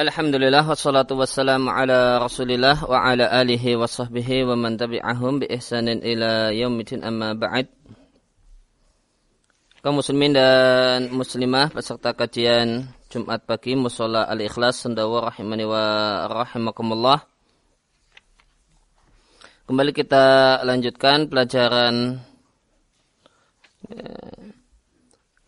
Alhamdulillah wassalatu wassalamu ala Rasulillah wa ala alihi wa sahbihi wa man tabi'ahum bi ihsanin ila yaumidin amma ba'd. Kaum muslimin dan muslimah peserta kajian Jumat pagi Musola Al-Ikhlas Sendawa rahimani wa rahimakumullah. Kembali kita lanjutkan pelajaran ya,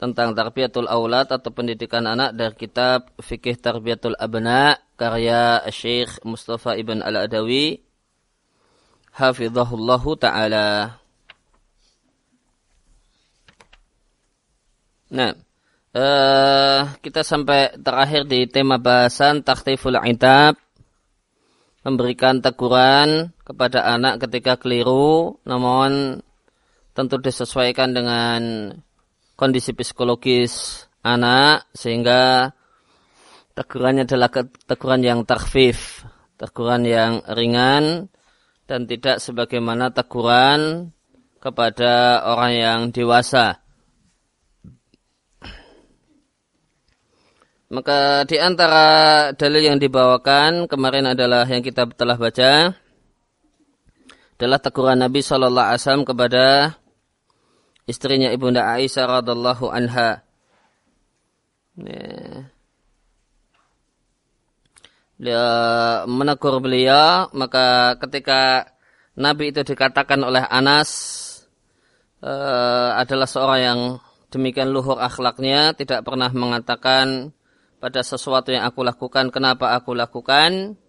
tentang tarbiyatul aulad atau pendidikan anak dari kitab Fikih Tarbiyatul Abna karya Syekh Mustafa Ibn Al-Adawi hafizahullahu taala. Nah, uh, kita sampai terakhir di tema bahasan taktiful itab memberikan teguran kepada anak ketika keliru namun tentu disesuaikan dengan kondisi psikologis anak sehingga tegurannya adalah teguran yang takfif, teguran yang ringan dan tidak sebagaimana teguran kepada orang yang dewasa. Maka di antara dalil yang dibawakan kemarin adalah yang kita telah baca adalah teguran Nabi Shallallahu Alaihi Wasallam kepada istrinya ibunda Aisyah radhiallahu anha. Beliau menegur beliau, maka ketika Nabi itu dikatakan oleh Anas uh, adalah seorang yang demikian luhur akhlaknya, tidak pernah mengatakan pada sesuatu yang aku lakukan, kenapa aku lakukan,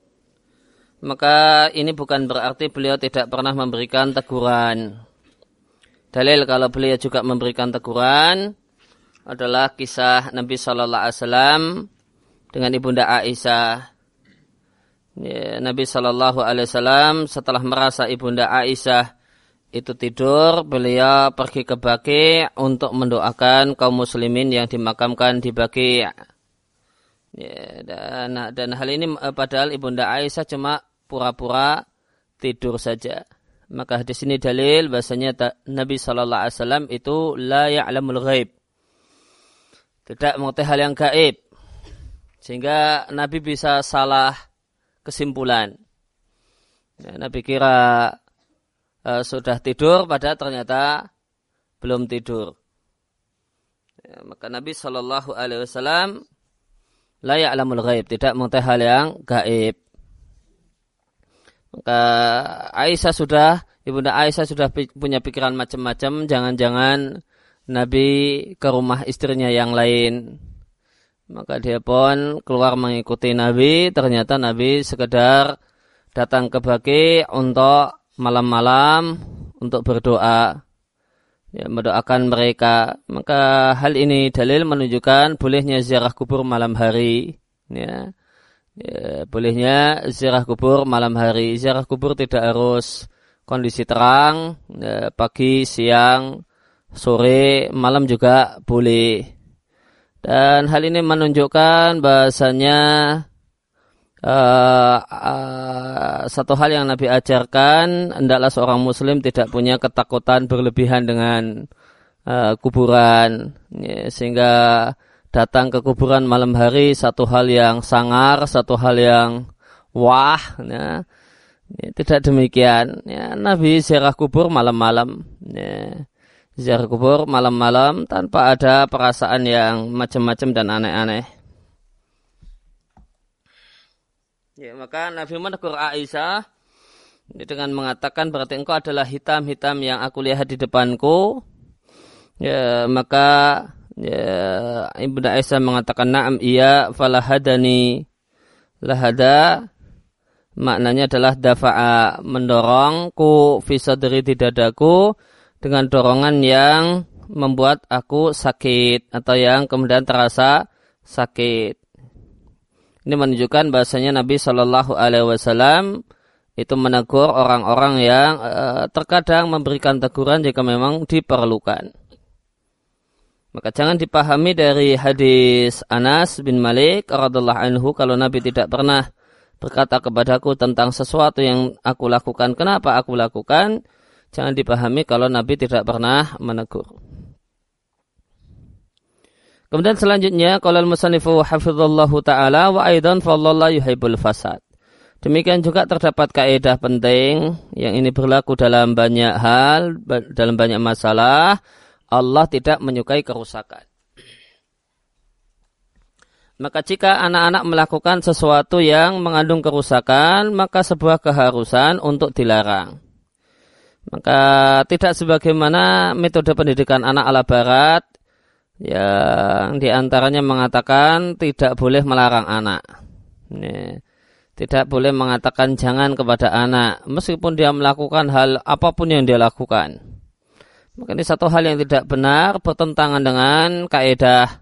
maka ini bukan berarti beliau tidak pernah memberikan teguran. Dalil kalau beliau juga memberikan teguran adalah kisah Nabi Shallallahu Alaihi Wasallam dengan ibunda Aisyah. Ya, Nabi Shallallahu Alaihi Wasallam setelah merasa ibunda Aisyah itu tidur, beliau pergi ke Baki untuk mendoakan kaum muslimin yang dimakamkan di Baki. Ya, dan, dan hal ini eh, padahal ibunda Aisyah cuma pura-pura tidur saja. Maka di sini dalil bahasanya Nabi Shallallahu Alaihi Wasallam itu la ya'lamul ghaib. Tidak mengetahui hal yang gaib. Sehingga Nabi bisa salah kesimpulan. Ya, Nabi kira uh, sudah tidur, pada ternyata belum tidur. Ya, maka Nabi Shallallahu Alaihi Wasallam la ya'lamul ghaib, tidak mengetahui hal yang gaib. Maka Aisyah sudah, ibunda Aisyah sudah punya pikiran macam-macam, jangan-jangan Nabi ke rumah istrinya yang lain. Maka dia pun keluar mengikuti Nabi, ternyata Nabi sekedar datang ke Baki untuk malam-malam untuk berdoa. Ya, mendoakan mereka. Maka hal ini dalil menunjukkan bolehnya ziarah kubur malam hari. Ya Ya, bolehnya ziarah kubur malam hari. Ziarah kubur tidak harus kondisi terang, ya, pagi, siang, sore, malam juga boleh. Dan hal ini menunjukkan bahasanya uh, uh, satu hal yang Nabi ajarkan, hendaklah seorang Muslim tidak punya ketakutan berlebihan dengan uh, kuburan, ya, sehingga datang ke kuburan malam hari satu hal yang sangar, satu hal yang wah. Ya. Ya, tidak demikian. Ya, Nabi ziarah kubur malam-malam. Ya. Ziarah kubur malam-malam tanpa ada perasaan yang macam-macam dan aneh-aneh. Ya, maka Nabi menegur Aisyah dengan mengatakan berarti engkau adalah hitam-hitam yang aku lihat di depanku. Ya, maka Ya, Ibnu Aisyah mengatakan na'am iya falahadani lahada maknanya adalah dafa'a mendorongku fisadri di dadaku dengan dorongan yang membuat aku sakit atau yang kemudian terasa sakit. Ini menunjukkan bahasanya Nabi Shallallahu Alaihi Wasallam itu menegur orang-orang yang uh, terkadang memberikan teguran jika memang diperlukan. Maka jangan dipahami dari hadis Anas bin Malik radhiallahu anhu kalau Nabi tidak pernah berkata kepadaku tentang sesuatu yang aku lakukan, kenapa aku lakukan? Jangan dipahami kalau Nabi tidak pernah menegur. Kemudian selanjutnya qala al-musannifu hafizallahu taala wa aidan fallallahu yuhibbul fasad. Demikian juga terdapat kaidah penting yang ini berlaku dalam banyak hal, dalam banyak masalah. Allah tidak menyukai kerusakan. Maka jika anak-anak melakukan sesuatu yang mengandung kerusakan, maka sebuah keharusan untuk dilarang. Maka tidak sebagaimana metode pendidikan anak ala barat yang di antaranya mengatakan tidak boleh melarang anak. Ini, tidak boleh mengatakan jangan kepada anak meskipun dia melakukan hal apa pun yang dia lakukan. Maka ini satu hal yang tidak benar bertentangan dengan kaidah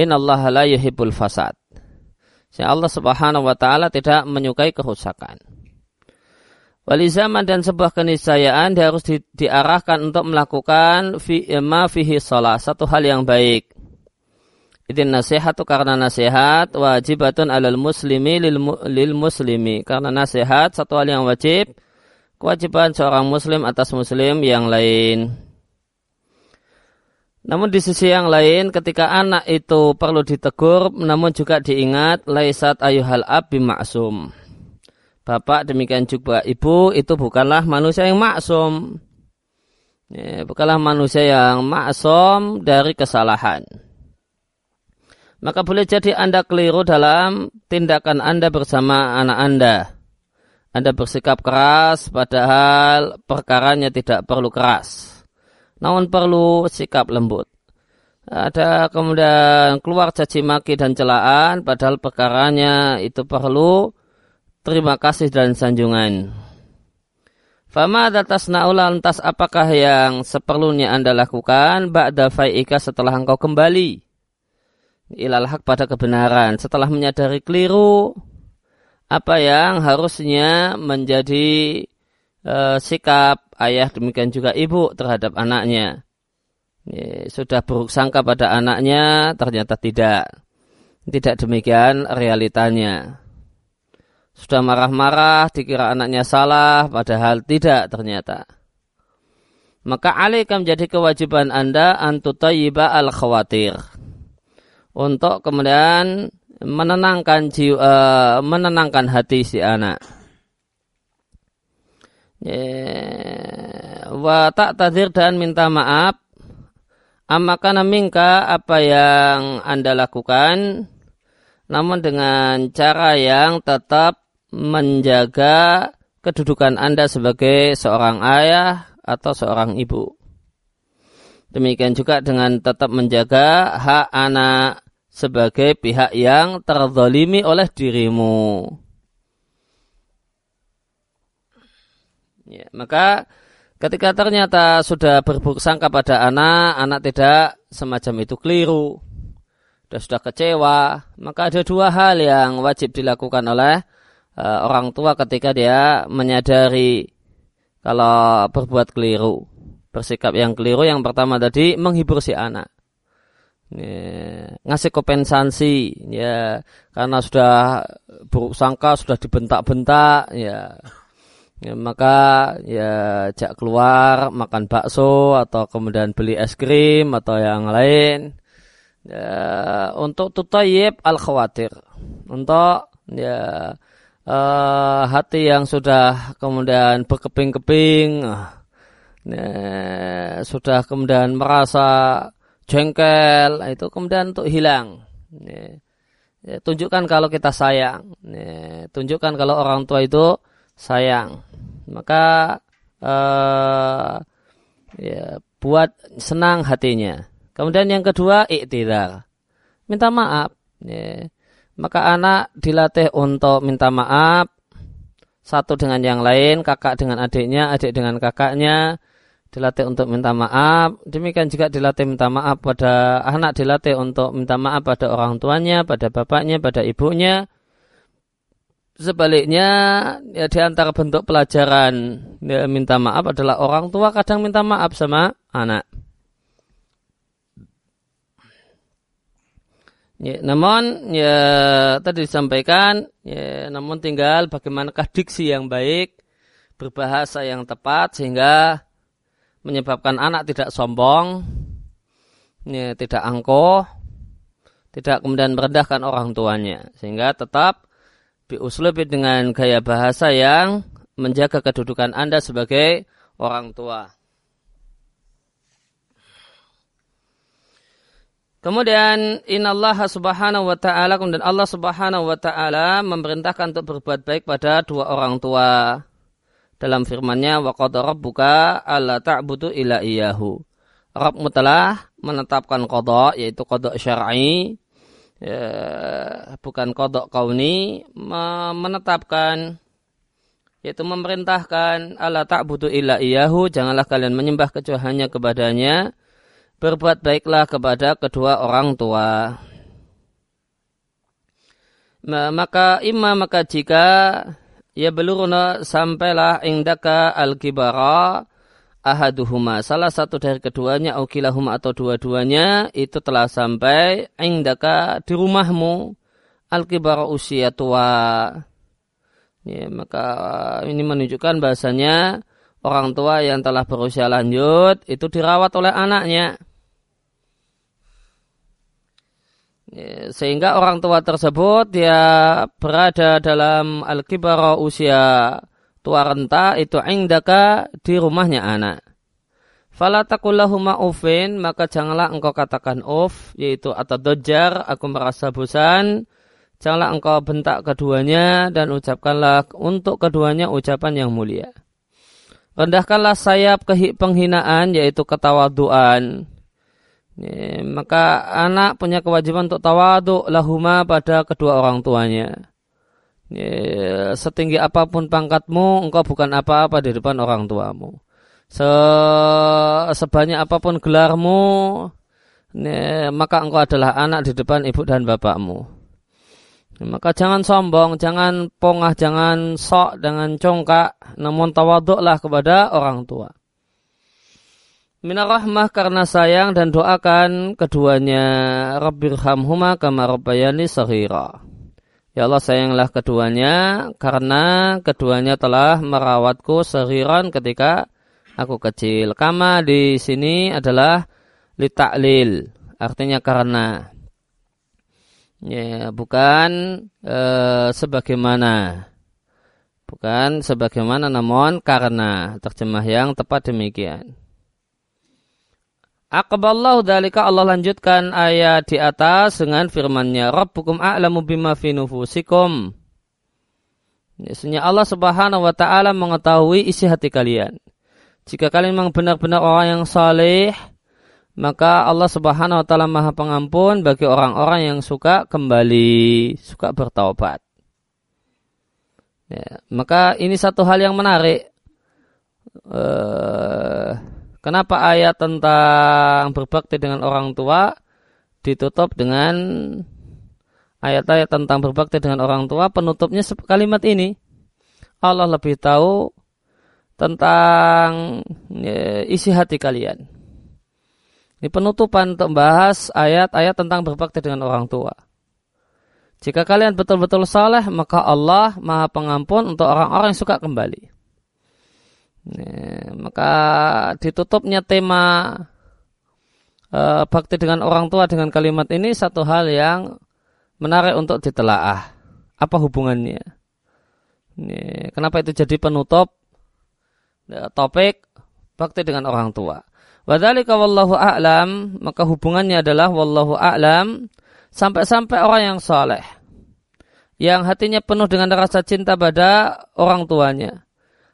Allah la yuhibbul fasad. Sehingga Allah Subhanahu wa taala tidak menyukai kerusakan. Wali zaman dan sebuah keniscayaan harus di, diarahkan untuk melakukan fi, ma fihi salah, satu hal yang baik. Itu nasihat itu karena nasihat wajibatun alal muslimi lil, lil muslimi. Karena nasihat satu hal yang wajib, kewajiban seorang muslim atas muslim yang lain. Namun di sisi yang lain ketika anak itu perlu ditegur namun juga diingat laisat ayuhal ab maksum bapak demikian juga ibu itu bukanlah manusia yang maksum. Ya, bukanlah manusia yang maksum dari kesalahan. Maka boleh jadi Anda keliru dalam tindakan Anda bersama anak Anda. Anda bersikap keras padahal perkaranya tidak perlu keras. Namun perlu sikap lembut. Ada kemudian keluar caci maki dan celaan padahal perkaranya itu perlu terima kasih dan sanjungan. Fama atas naula lantas apakah yang seperlunya anda lakukan ba'da fai'ika setelah engkau kembali ilal hak pada kebenaran setelah menyadari keliru apa yang harusnya menjadi uh, sikap ayah demikian juga ibu terhadap anaknya ya, sudah buruk sangka pada anaknya ternyata tidak tidak demikian realitanya sudah marah-marah, dikira anaknya salah, padahal tidak ternyata. Maka alaika menjadi kewajiban Anda antutayiba al khawatir. Untuk kemudian menenangkan jiwa, uh, menenangkan hati si anak. Wa tak tadir dan minta maaf. Amakana mingka apa yang Anda lakukan namun dengan cara yang tetap menjaga kedudukan Anda sebagai seorang ayah atau seorang ibu. Demikian juga dengan tetap menjaga hak anak sebagai pihak yang terzalimi oleh dirimu. Ya, maka ketika ternyata sudah berburuk sangka pada anak, anak tidak semacam itu keliru, dan sudah kecewa, maka ada dua hal yang wajib dilakukan oleh uh, orang tua ketika dia menyadari kalau berbuat keliru. Bersikap yang keliru yang pertama tadi menghibur si anak. Ya, ngasih kompensasi ya. Karena sudah buruk sangka sudah dibentak-bentak ya. ya maka ya jak keluar makan bakso atau kemudian beli es krim atau yang lain. Ya, untuk tutayib al khawatir untuk ya uh, hati yang sudah kemudian berkeping-keping, uh, sudah kemudian merasa jengkel, itu kemudian untuk hilang. Ya, tunjukkan kalau kita sayang, ya, tunjukkan kalau orang tua itu sayang, maka uh, ya, buat senang hatinya. Kemudian yang kedua, iktidar. Minta maaf. Ya maka anak dilatih untuk minta maaf satu dengan yang lain, kakak dengan adiknya, adik dengan kakaknya, dilatih untuk minta maaf. Demikian juga dilatih minta maaf pada anak, dilatih untuk minta maaf pada orang tuanya, pada bapaknya, pada ibunya. Sebaliknya, ya di antara bentuk pelajaran ya, minta maaf adalah orang tua kadang minta maaf sama anak. Ya, namun ya tadi disampaikan, ya, namun tinggal bagaimanakah diksi yang baik, berbahasa yang tepat sehingga menyebabkan anak tidak sombong, ya, tidak angkuh, tidak kemudian merendahkan orang tuanya sehingga tetap biuslubi dengan gaya bahasa yang menjaga kedudukan Anda sebagai orang tua. Kemudian Allah subhanahu wa ta'ala kemudian Allah subhanahu wa ta'ala memerintahkan untuk berbuat baik pada dua orang tua. Dalam firmannya wa qad rabbuka alla ta'budu illa iyyahu. Rabbmu telah menetapkan qada yaitu qada syar'i ya, bukan qada kauni menetapkan yaitu memerintahkan Allah tak butuh illa iyahu janganlah kalian menyembah kecuali hanya kepadanya. Berbuat baiklah kepada kedua orang tua. Maka imam maka jika ya beluruna sampailah indaka al-kibara ahaduhuma. Salah satu dari keduanya aukilahuma atau dua-duanya itu telah sampai indaka di rumahmu. Al-kibara usia tua. Ya, maka ini menunjukkan bahasanya orang tua yang telah berusia lanjut itu dirawat oleh anaknya. Ya, sehingga orang tua tersebut dia berada dalam al-kibara usia tua renta itu indaka di rumahnya anak. Fala takullahuma ufin maka janganlah engkau katakan uf yaitu atau dojar aku merasa bosan Janganlah engkau bentak keduanya dan ucapkanlah untuk keduanya ucapan yang mulia. Rendahkanlah sayap penghinaan yaitu ketawaduan. Ya, maka anak punya kewajiban untuk tawadu lahuma pada kedua orang tuanya. Ya, setinggi apa pun pangkatmu, engkau bukan apa-apa di depan orang tuamu. Se sebanyak apa pun gelarmu, ya, maka engkau adalah anak di depan ibu dan bapakmu. Maka jangan sombong, jangan pongah, jangan sok, dengan congkak, namun tawaduklah kepada orang tua. Minar rahmah karena sayang dan doakan keduanya. Rabbirhamhuma kama rabbayani sahira. Ya Allah sayanglah keduanya karena keduanya telah merawatku sehiran ketika aku kecil. Kama di sini adalah litaklil, artinya karena ya bukan e, sebagaimana bukan sebagaimana namun karena terjemah yang tepat demikian Akaballahu dalika Allah lanjutkan ayat di atas dengan firman-Nya Rabbukum a'lamu bima fi nufusikum Sesungguhnya Allah Subhanahu wa taala mengetahui isi hati kalian. Jika kalian memang benar-benar orang yang saleh, maka Allah Subhanahu wa taala Maha Pengampun bagi orang-orang yang suka kembali, suka bertaubat. Ya, maka ini satu hal yang menarik. Uh, kenapa ayat tentang berbakti dengan orang tua ditutup dengan ayat-ayat tentang berbakti dengan orang tua penutupnya kalimat ini. Allah lebih tahu tentang ya, isi hati kalian. Ini penutupan untuk membahas ayat-ayat tentang berbakti dengan orang tua. Jika kalian betul-betul saleh, maka Allah maha pengampun untuk orang-orang yang suka kembali. Maka ditutupnya tema e, bakti dengan orang tua dengan kalimat ini satu hal yang menarik untuk ditelaah. Apa hubungannya? Ini, kenapa itu jadi penutup e, topik bakti dengan orang tua? Wadhalika wallahu a'lam, maka hubungannya adalah wallahu a'lam sampai-sampai orang yang soleh. Yang hatinya penuh dengan rasa cinta pada orang tuanya.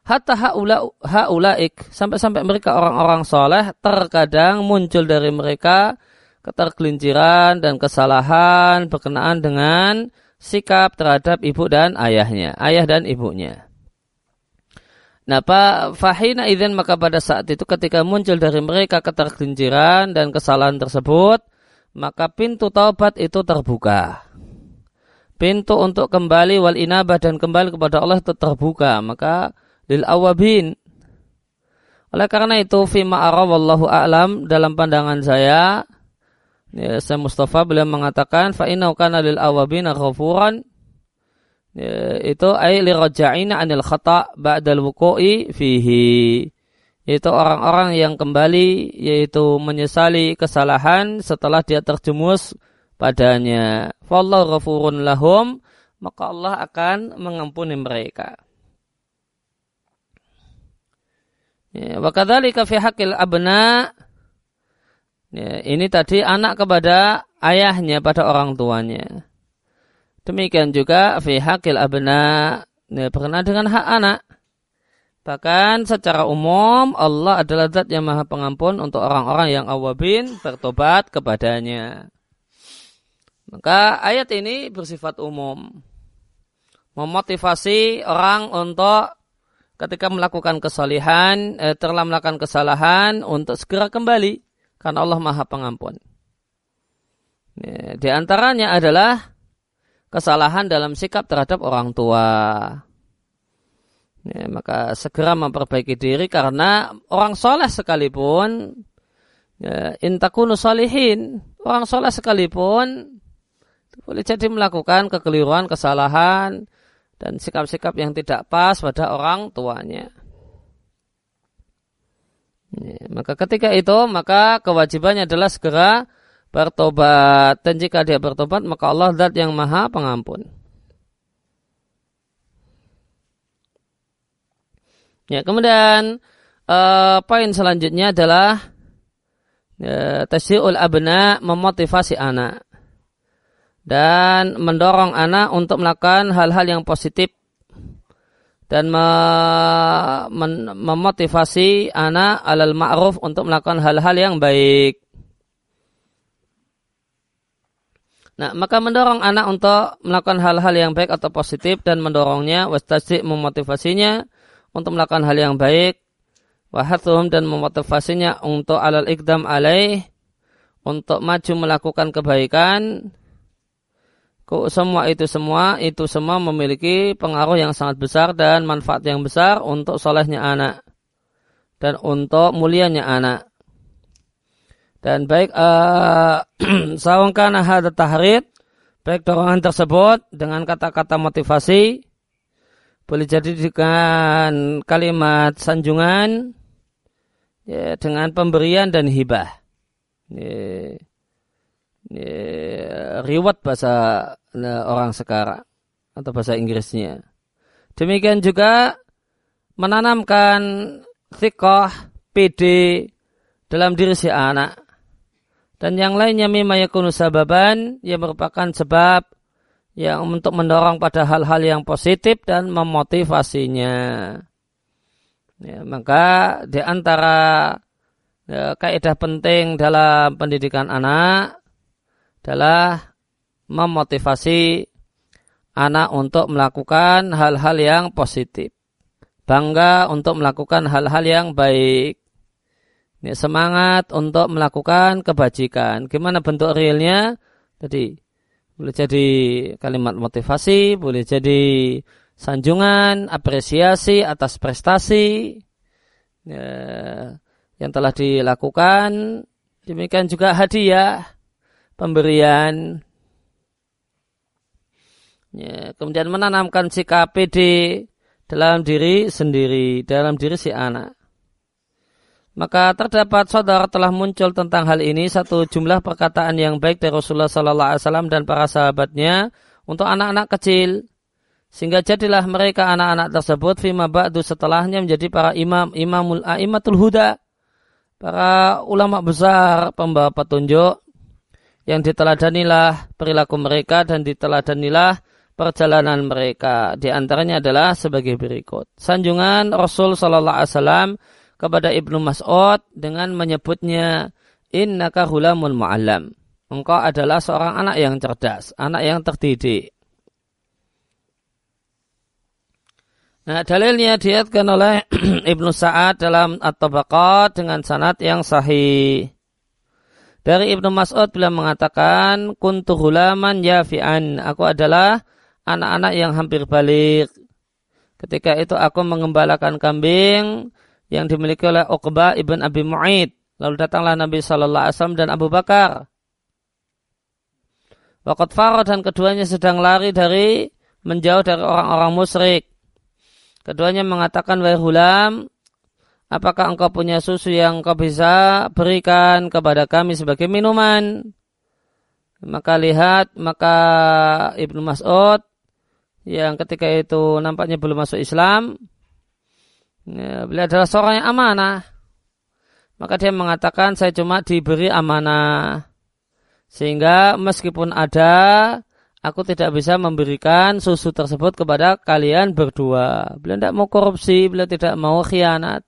Hatta haula, haulaik, sampai-sampai mereka orang-orang soleh, terkadang muncul dari mereka ketergelinciran dan kesalahan berkenaan dengan sikap terhadap ibu dan ayahnya, ayah dan ibunya. Nah, Pak Fahina izin maka pada saat itu ketika muncul dari mereka ketergelinciran dan kesalahan tersebut, maka pintu taubat itu terbuka. Pintu untuk kembali wal inabah dan kembali kepada Allah itu terbuka. Maka lil awabin. Oleh karena itu, fima wallahu a'lam dalam pandangan saya, ya, saya Mustafa beliau mengatakan, fa'inau kana lil awabin ghafuran Ya, itu ay liraja'ina anil khata' ba'dal wuku'i fihi yaitu orang-orang yang kembali yaitu menyesali kesalahan setelah dia terjemus padanya. Wallahu ghafurun lahum, maka Allah akan mengampuni mereka. Ya, wa kadzalika fi haqqil abna ya, ini tadi anak kepada ayahnya pada orang tuanya. Demikian juga fi haqqil abna ya, berkenaan dengan hak anak. Bahkan secara umum Allah adalah zat yang maha pengampun untuk orang-orang yang awabin bertobat kepadanya. Maka ayat ini bersifat umum. Memotivasi orang untuk ketika melakukan kesalihan, eh, telah melakukan kesalahan untuk segera kembali. Karena Allah maha pengampun. Ya, di antaranya adalah kesalahan dalam sikap terhadap orang tua. Ya, maka segera memperbaiki diri karena orang soleh sekalipun ya, intakunu solihin orang soleh sekalipun boleh jadi melakukan kekeliruan, kesalahan dan sikap-sikap yang tidak pas pada orang tuanya. Ya, maka ketika itu maka kewajibannya adalah segera bertobat dan jika dia bertobat maka Allah zat yang maha pengampun. Ya, kemudian uh, poin selanjutnya adalah uh, tasyiul abna memotivasi anak dan mendorong anak untuk melakukan hal-hal yang positif dan memotivasi anak alal ma'ruf untuk melakukan hal-hal yang baik. Nah, maka mendorong anak untuk melakukan hal-hal yang baik atau positif dan mendorongnya, wastasdik memotivasinya untuk melakukan hal yang baik wahathum dan memotivasinya untuk alal ikdam alaih untuk maju melakukan kebaikan semua itu semua itu semua memiliki pengaruh yang sangat besar dan manfaat yang besar untuk solehnya anak dan untuk mulianya anak dan baik uh, sawangkana hada tahrid baik dorongan tersebut dengan kata-kata motivasi boleh jadi dengan kalimat sanjungan ya, dengan pemberian dan hibah. Ya, riwat bahasa nah, orang sekarang atau bahasa Inggrisnya. Demikian juga menanamkan thikoh, PD dalam diri si anak. Dan yang lainnya mimma yakunu sababan yang merupakan sebab yang untuk mendorong pada hal-hal yang positif dan memotivasinya. Ya, maka di antara ya, kaidah penting dalam pendidikan anak adalah memotivasi anak untuk melakukan hal-hal yang positif. Bangga untuk melakukan hal-hal yang baik. Semangat untuk melakukan kebajikan. Gimana bentuk realnya? Tadi boleh jadi kalimat motivasi, boleh jadi sanjungan, apresiasi atas prestasi ya, yang telah dilakukan. Demikian juga hadiah, pemberian. Ya, kemudian menanamkan sikap PD dalam diri sendiri, dalam diri si anak. Maka terdapat saudara telah muncul tentang hal ini satu jumlah perkataan yang baik dari Rasulullah Sallallahu Alaihi Wasallam dan para sahabatnya untuk anak-anak kecil. Sehingga jadilah mereka anak-anak tersebut fima ba'du setelahnya menjadi para imam, imamul a'immatul huda. Para ulama besar pembawa petunjuk yang diteladanilah perilaku mereka dan diteladanilah perjalanan mereka. Di antaranya adalah sebagai berikut. Sanjungan Rasul Sallallahu Alaihi Wasallam kepada Ibnu Mas'ud dengan menyebutnya innaka hulamul mu'allam. Engkau adalah seorang anak yang cerdas, anak yang terdidik. Nah, dalilnya diatkan oleh Ibnu Sa'ad dalam At-Tabaqat dengan sanad yang sahih. Dari Ibnu Mas'ud bila mengatakan, Kuntu hulaman yafi'an. Aku adalah anak-anak yang hampir balik. Ketika itu aku mengembalakan kambing yang dimiliki oleh Uqbah ibn Abi Mu'id. Lalu datanglah Nabi Shallallahu Alaihi Wasallam dan Abu Bakar. Waqat Farah dan keduanya sedang lari dari menjauh dari orang-orang musyrik. Keduanya mengatakan, Wahai hulam, apakah engkau punya susu yang engkau bisa berikan kepada kami sebagai minuman? Maka lihat, maka Ibnu Mas'ud yang ketika itu nampaknya belum masuk Islam, ya, beliau adalah seorang yang amanah. Maka dia mengatakan saya cuma diberi amanah. Sehingga meskipun ada, aku tidak bisa memberikan susu tersebut kepada kalian berdua. Beliau tidak mau korupsi, beliau tidak mau khianat.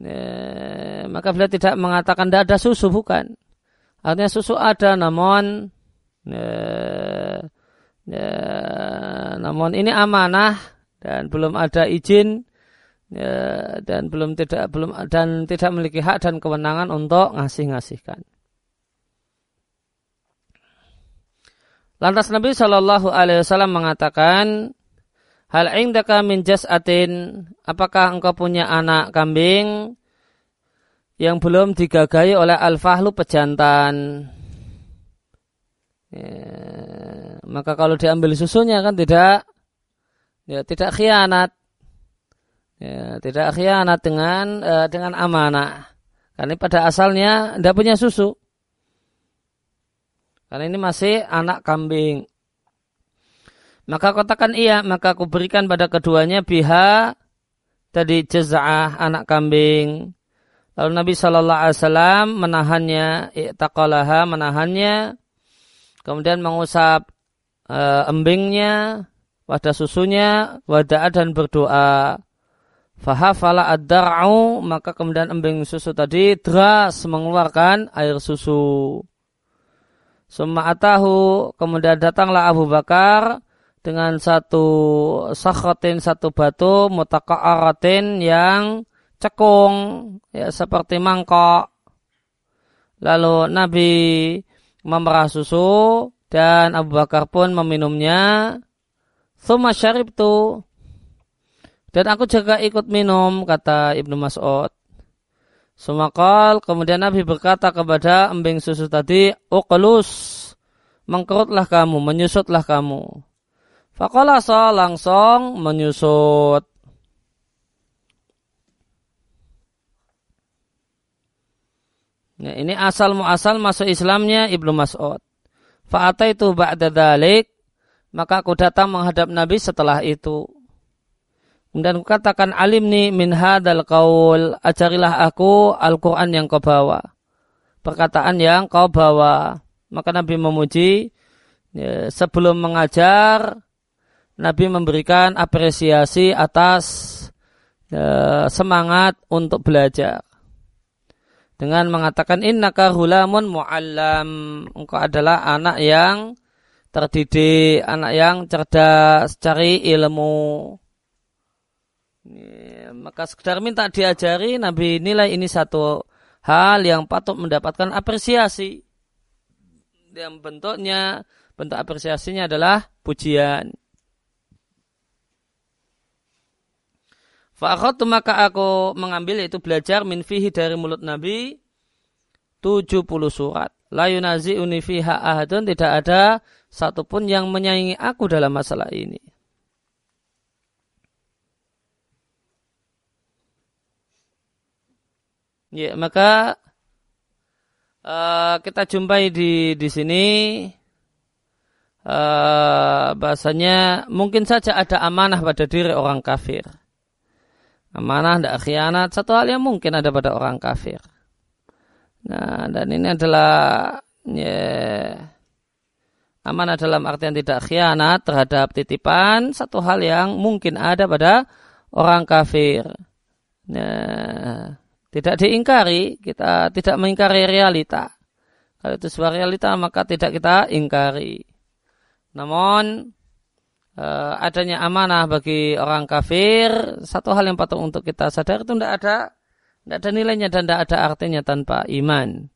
Ya, maka beliau tidak mengatakan tidak ada susu, bukan. Artinya susu ada namun ya, ya, namun ini amanah dan belum ada izin ya, dan belum tidak belum dan tidak memiliki hak dan kewenangan untuk ngasih-ngasihkan. Lantas Nabi Shallallahu Alaihi Wasallam mengatakan, Hal indaka min jas'atin, apakah engkau punya anak kambing yang belum digagai oleh al-fahlu pejantan. Ya, maka kalau diambil susunya kan tidak ya tidak khianat. Ya, tidak khianat dengan uh, dengan amanah. Karena pada asalnya tidak punya susu. Karena ini masih anak kambing. Maka katakan iya, maka aku berikan pada keduanya biha tadi jeza'ah anak kambing Lalu Nabi Shallallahu Alaihi Wasallam menahannya, iktaqalaha menahannya, kemudian mengusap e, embingnya, wadah susunya, wadah dan berdoa. Fahafala ad-dar'u, maka kemudian embing susu tadi deras mengeluarkan air susu. Summa atahu, kemudian datanglah Abu Bakar dengan satu sakhatin, satu batu, mutaka'aratin yang cekung ya seperti mangkok. Lalu Nabi memerah susu dan Abu Bakar pun meminumnya. Thumma syaribtu. Dan aku juga ikut minum, kata Ibnu Mas'ud. Sumakal, kemudian Nabi berkata kepada embing susu tadi, Uqlus, mengkerutlah kamu, menyusutlah kamu. Fakolasa langsung menyusut. Ya, ini asal muasal masuk Islamnya Ibnu Mas'ud. Fa'ata itu ba'da dalik, maka aku datang menghadap Nabi setelah itu. Kemudian katakan alim ni min hadal qaul, ajarilah aku Al-Quran yang kau bawa. Perkataan yang kau bawa. Maka Nabi memuji, ya, sebelum mengajar, Nabi memberikan apresiasi atas ya, semangat untuk belajar. Dengan mengatakan innaka hulamun muallam. Engkau adalah anak yang terdidik anak yang cerdas cari ilmu. Maka sekedar minta diajari Nabi nilai ini satu hal yang patut mendapatkan apresiasi. Yang bentuknya bentuk apresiasinya adalah pujian Fa'akhatu maka aku mengambil itu belajar min fihi dari mulut Nabi 70 surat. La yunazi'uni fiha ahadun tidak ada satupun yang menyaingi aku dalam masalah ini. Ya, maka uh, kita jumpai di di sini uh, bahasanya mungkin saja ada amanah pada diri orang kafir. Amanah, tidak khianat, satu hal yang mungkin ada pada orang kafir. Nah, dan ini adalah ya, amanah dalam artian tidak khianat terhadap titipan, satu hal yang mungkin ada pada orang kafir. Nah, tidak diingkari, kita tidak mengingkari realita. Kalau itu sebuah realita maka tidak kita ingkari. Namun uh, adanya amanah bagi orang kafir, satu hal yang patut untuk kita sadar itu tidak ada tidak ada nilainya dan tidak ada artinya tanpa iman.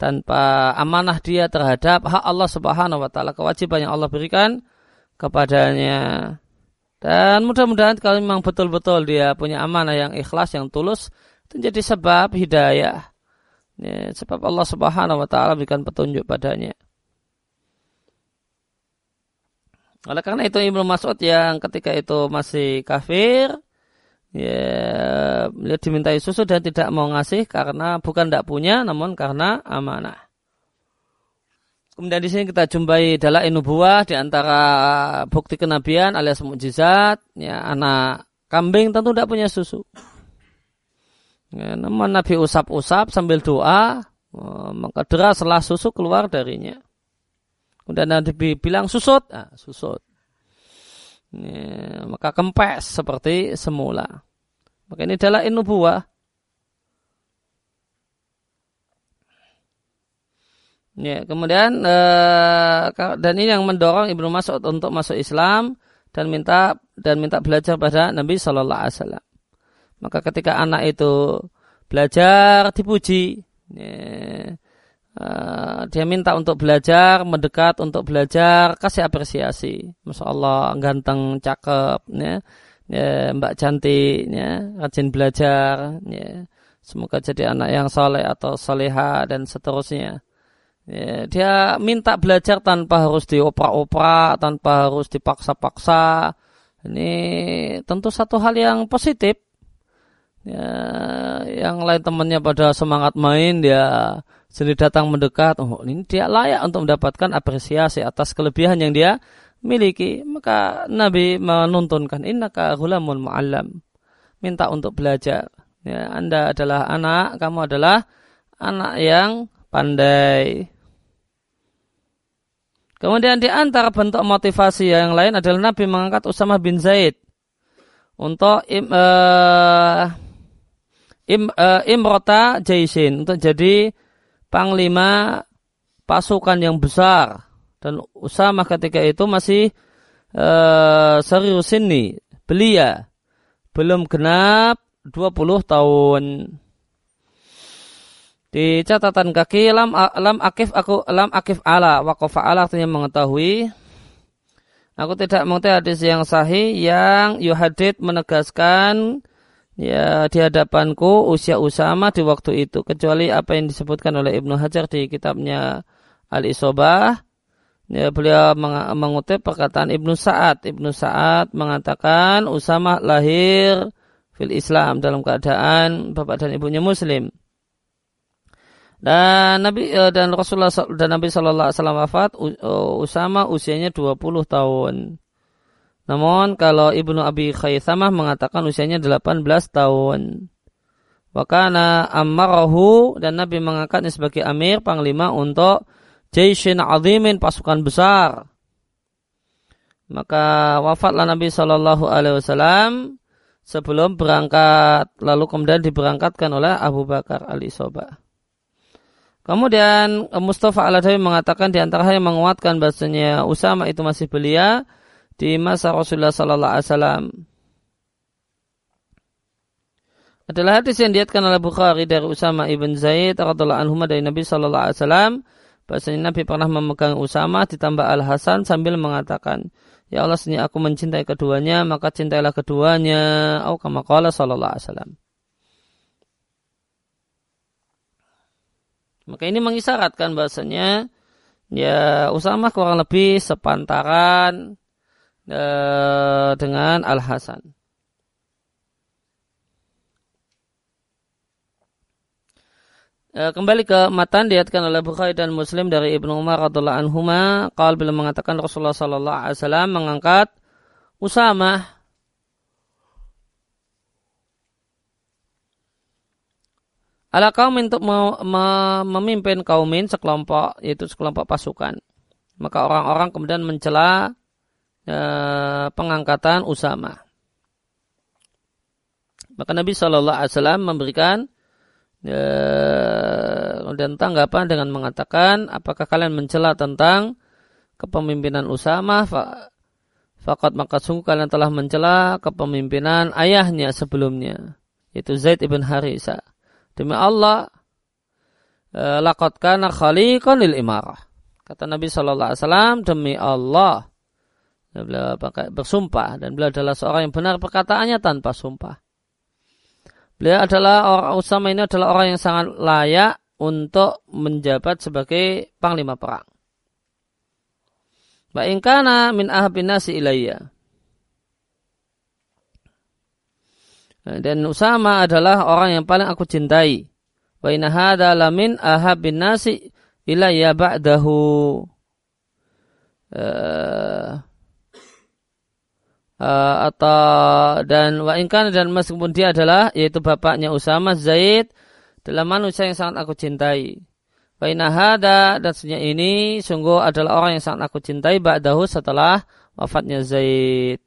Tanpa amanah dia terhadap hak Allah subhanahu wa ta'ala. Kewajiban yang Allah berikan kepadanya. Dan mudah-mudahan kalau memang betul-betul dia punya amanah yang ikhlas, yang tulus, itu jadi sebab hidayah. Ya, sebab Allah subhanahu wa ta'ala berikan petunjuk padanya. Oleh karena itu Ibnu Mas'ud yang ketika itu masih kafir, ya beliau dimintai susu dan tidak mau ngasih karena bukan tidak punya, namun karena amanah. Kemudian di sini kita jumpai adalah nubuah di antara bukti kenabian alias mukjizat. Ya, anak kambing tentu tidak punya susu. Ya, namun Nabi usap-usap sambil doa, oh, maka deraslah susu keluar darinya. Kemudian Nabi bilang susut, ah, susut. Ya, maka kempes seperti semula. Maka ini adalah nubuah. Ya, kemudian uh, dan ini yang mendorong Ibnu Mas'ud untuk masuk Islam dan minta dan minta belajar pada Nabi Shallallahu Alaihi Wasallam. Maka ketika anak itu belajar dipuji, ya, uh, dia minta untuk belajar, mendekat untuk belajar, kasih apresiasi. Masya Allah, ganteng, cakep, ya, ya mbak cantik, ya, rajin belajar, ya. Semoga jadi anak yang soleh atau soleha dan seterusnya. Ya, dia minta belajar tanpa harus dioprak-oprak, tanpa harus dipaksa-paksa. Ini tentu satu hal yang positif. Ya, yang lain temannya pada semangat main, dia sendiri datang mendekat. Oh, ini dia layak untuk mendapatkan apresiasi atas kelebihan yang dia miliki. Maka Nabi menuntunkan, innaka hulamun ma'alam. Minta untuk belajar. Ya, anda adalah anak, kamu adalah anak yang pandai. Kemudian di antara bentuk motivasi yang lain adalah Nabi mengangkat Usama bin Zaid untuk im, uh, im, uh, imrota jaisin untuk jadi panglima pasukan yang besar dan Usama ketika itu masih uh, serius ini belia belum genap 20 tahun. Di catatan kaki lam lam akif aku lam akif ala waqafa ala artinya mengetahui. Aku tidak mengetahui hadis yang sahih yang yuhadid menegaskan ya di hadapanku usia Usama di waktu itu kecuali apa yang disebutkan oleh Ibnu Hajar di kitabnya Al Isobah ya, beliau meng mengutip perkataan Ibnu Sa'ad. Ibnu Sa'ad mengatakan Usama lahir fil Islam dalam keadaan bapak dan ibunya muslim. Dan Nabi eh, dan Rasulullah dan Nabi Shallallahu Alaihi Wasallam wafat Usama usianya 20 tahun. Namun kalau Ibnu Abi Khaythamah mengatakan usianya 18 tahun. Wakana ammarahu dan Nabi mengangkatnya sebagai amir panglima untuk jaishin azimin pasukan besar. Maka wafatlah Nabi Shallallahu Alaihi Wasallam sebelum berangkat lalu kemudian diberangkatkan oleh Abu Bakar Ali Sobah. Kemudian Mustafa Al-Adawi mengatakan di antara yang menguatkan bahasanya Usama itu masih belia di masa Rasulullah Sallallahu Alaihi Wasallam adalah hadis yang diatkan oleh Bukhari dari Usama ibn Zaid radhiallahu anhu dari Nabi Sallallahu Alaihi Wasallam bahasanya Nabi pernah memegang Usama ditambah Al Hasan sambil mengatakan Ya Allah sini aku mencintai keduanya maka cintailah keduanya. Au kama qala sallallahu alaihi wasallam. Maka ini mengisyaratkan bahasanya ya Usama kurang lebih sepantaran uh, dengan Al Hasan. Uh, kembali ke matan diatkan oleh Bukhari dan Muslim dari Ibnu Umar radhiallahu anhuma, qal bila mengatakan Rasulullah sallallahu alaihi wasallam mengangkat Usama ala kaum untuk memimpin kaumin sekelompok yaitu sekelompok pasukan. Maka orang-orang kemudian mencela e, pengangkatan Usama maka Nabi Shallallahu Alaihi Wasallam memberikan e, dan tanggapan dengan mengatakan apakah kalian mencela tentang kepemimpinan Usama Fakat maka sungguh kalian telah mencela kepemimpinan ayahnya sebelumnya, yaitu Zaid ibn Harisa. Demi Allah, e, lakot kana khaliqan lil imarah. Kata Nabi Shallallahu Alaihi Wasallam demi Allah, beliau bersumpah dan beliau adalah seorang yang benar perkataannya tanpa sumpah. Beliau adalah orang Usama ini adalah orang yang sangat layak untuk menjabat sebagai panglima perang. Ba'ingkana min ahabin nasi ilayya. Dan Usama adalah orang yang paling aku cintai. Wa hadha lamin ahabin nasi ilayya ba'dahu uh, uh, atau dan wa ingkan dan meskipun dia adalah yaitu bapaknya Usama Zaid dalam manusia yang sangat aku cintai. Wa hada dan sebenarnya ini sungguh adalah orang yang sangat aku cintai ba'dahu setelah wafatnya Zaid.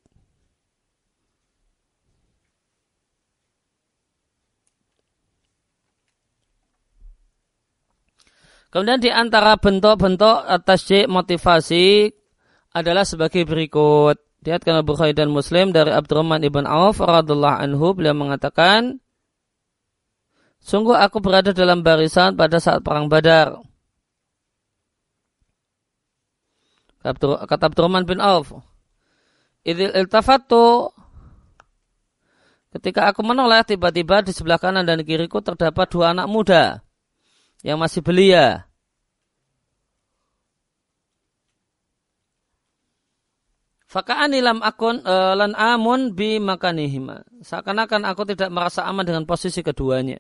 Kemudian di antara bentuk-bentuk atas motivasi adalah sebagai berikut. Diatkan Bukhari dan Muslim dari Abdurrahman ibn Auf radhiallahu anhu beliau mengatakan Sungguh aku berada dalam barisan pada saat perang Badar. Kata Abdurrahman bin Auf. Idil iltafatu Ketika aku menoleh tiba-tiba di sebelah kanan dan kiriku terdapat dua anak muda yang masih belia. Faka'ani lam akun e, lan amun bi makanihima. Seakan-akan aku tidak merasa aman dengan posisi keduanya.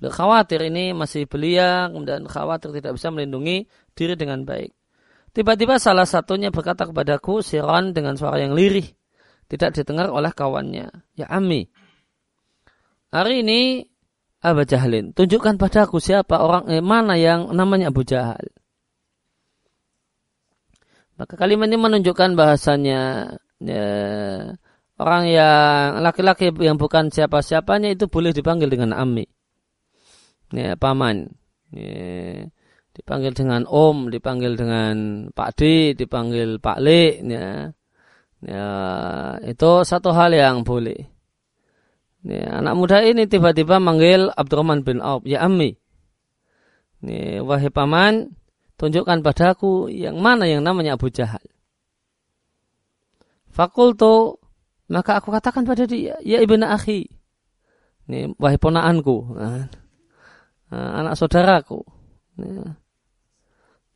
Beliau khawatir ini masih belia, kemudian khawatir tidak bisa melindungi diri dengan baik. Tiba-tiba salah satunya berkata kepadaku, Siron dengan suara yang lirih. Tidak didengar oleh kawannya. Ya Ami. Hari ini Abu Jahalin. Tunjukkan padaku siapa orang eh, mana yang namanya Abu Jahal. Maka kalimat ini menunjukkan bahasanya ya, orang yang laki-laki yang bukan siapa-siapanya itu boleh dipanggil dengan Ami. Ya, paman. Ya, dipanggil dengan Om, dipanggil dengan Pak D, dipanggil Pak Le. Ya. ya, itu satu hal yang boleh. Ya, anak muda ini tiba-tiba manggil Abdurrahman bin Auf, ya Ammi. Ini, wahai paman, tunjukkan padaku yang mana yang namanya Abu Jahal. Fakultu, maka aku katakan pada dia, ya ibnu akhi. Ini, wahai ponaanku. Nah, anak saudaraku.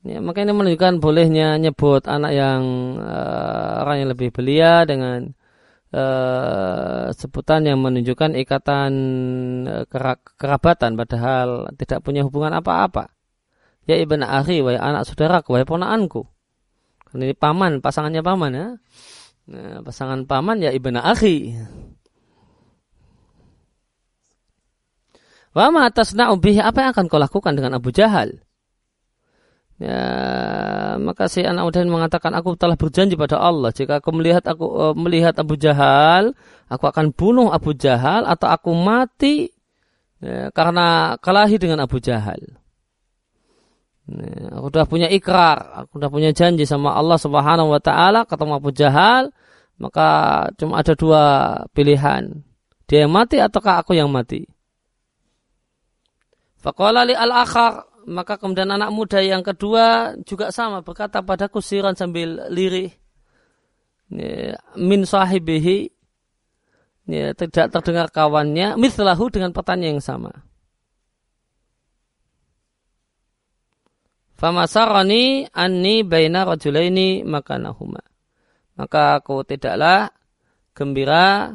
Ya, maka ini menunjukkan bolehnya nyebut anak yang uh, orang yang lebih belia dengan uh, sebutan yang menunjukkan ikatan uh, kerabatan padahal tidak punya hubungan apa-apa. Ya ibn akhi, wahai anak saudaraku, wahai ponaanku. Ini paman, pasangannya paman ya. Nah, pasangan paman ya ibn akhi. Wa ma tasna'u apa yang akan kau lakukan dengan Abu Jahal? Ya, maka si anak muda mengatakan aku telah berjanji pada Allah jika aku melihat aku uh, melihat Abu Jahal, aku akan bunuh Abu Jahal atau aku mati ya, karena kalahi dengan Abu Jahal. Aku sudah punya ikrar, aku sudah punya janji sama Allah Subhanahu wa taala ketemu Abu Jahal, maka cuma ada dua pilihan. Dia yang mati ataukah aku yang mati? Faqala li al-akhar maka kemudian anak muda yang kedua juga sama berkata padaku siran sambil lirih min sahibihi ya, tidak terdengar kawannya mislahu dengan pertanyaan yang sama Famasarani anni baina rajulaini makanahuma. Maka aku tidaklah gembira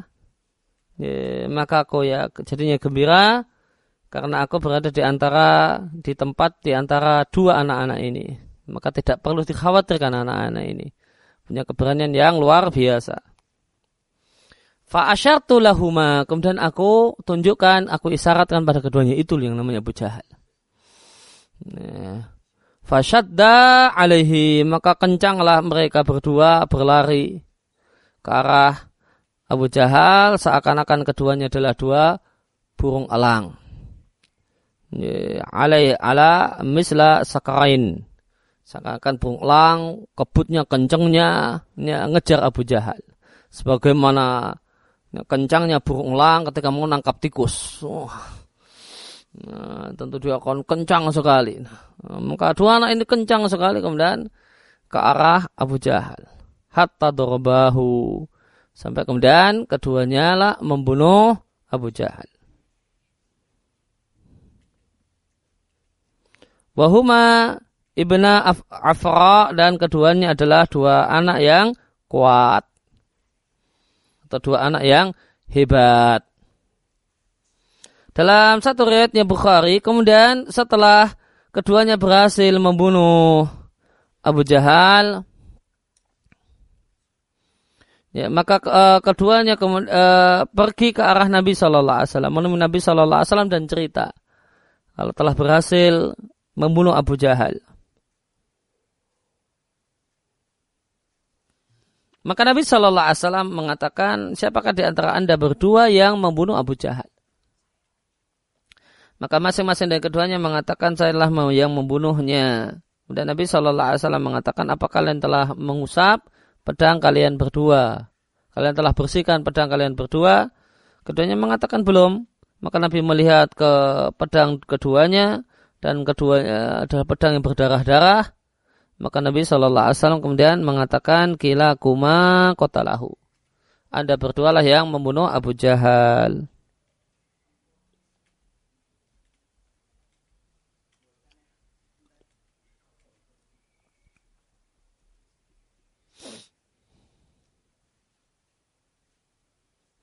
ya, maka aku ya jadinya gembira karena aku berada di antara di tempat di antara dua anak-anak ini. Maka tidak perlu dikhawatirkan anak-anak ini. Punya keberanian yang luar biasa. Fa asyartu lahuma. Kemudian aku tunjukkan aku isyaratkan pada keduanya. Itu yang namanya Abu nah, Fashadda alaihi maka kencanglah mereka berdua berlari ke arah Abu Jahal. Seakan-akan keduanya adalah dua burung elang. Alai ala misla sakarain. Seakan bunglang kebutnya kencengnya ngejar Abu Jahal. Sebagaimana kencangnya burung elang ketika mau nangkap tikus. Oh. Nah, tentu dia akan kencang sekali nah, maka dua anak ini kencang sekali kemudian ke arah Abu Jahal hatta dorbahu sampai kemudian keduanya lah membunuh Abu Jahal Wahuma ibna Af Afra dan keduanya adalah dua anak yang kuat. Atau dua anak yang hebat. Dalam satu riwayatnya Bukhari, kemudian setelah keduanya berhasil membunuh Abu Jahal, ya maka uh, keduanya uh, pergi ke arah Nabi Shallallahu Alaihi Wasallam menemui Nabi Shallallahu Alaihi Wasallam dan cerita kalau telah berhasil membunuh Abu Jahal. Maka Nabi Shallallahu Alaihi Wasallam mengatakan, siapakah di antara anda berdua yang membunuh Abu Jahal? Maka masing-masing dari keduanya mengatakan saya telah yang membunuhnya. Dan Nabi Shallallahu Alaihi Wasallam mengatakan, apa kalian telah mengusap pedang kalian berdua? Kalian telah bersihkan pedang kalian berdua? Keduanya mengatakan belum. Maka Nabi melihat ke pedang keduanya dan keduanya adalah pedang yang berdarah-darah maka Nabi Shallallahu Alaihi Wasallam kemudian mengatakan kila kuma kota lahu. Anda berdualah yang membunuh Abu Jahal.